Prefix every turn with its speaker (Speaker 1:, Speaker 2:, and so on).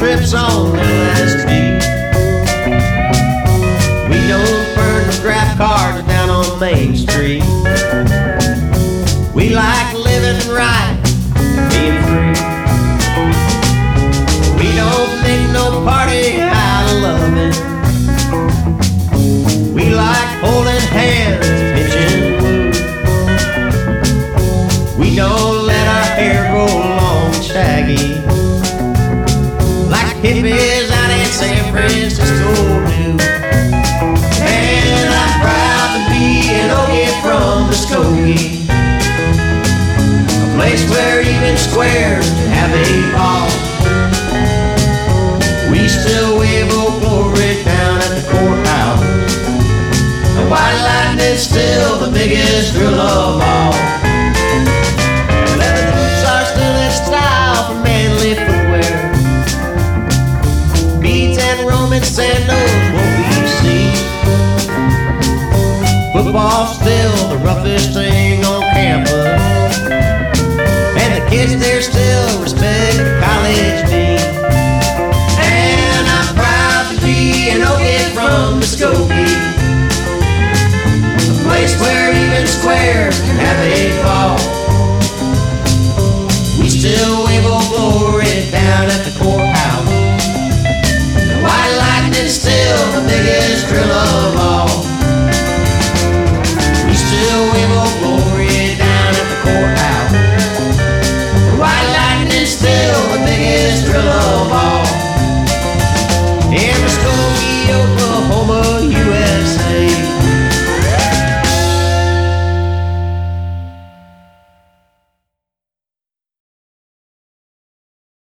Speaker 1: trips on LSD. We don't burn the scrap cars down on Main Street. We like living right, from A place where even squares have a ball. We still wave old glory down at the courthouse. And white lightning is still the biggest drill of all. Leather boots are still in style for manly footwear. Beads and Roman sandals football's still the roughest thing on campus. And the kids there still respect college dean. And I'm proud to be an Okie from Muskogee. A place where even squares can have a fall. We still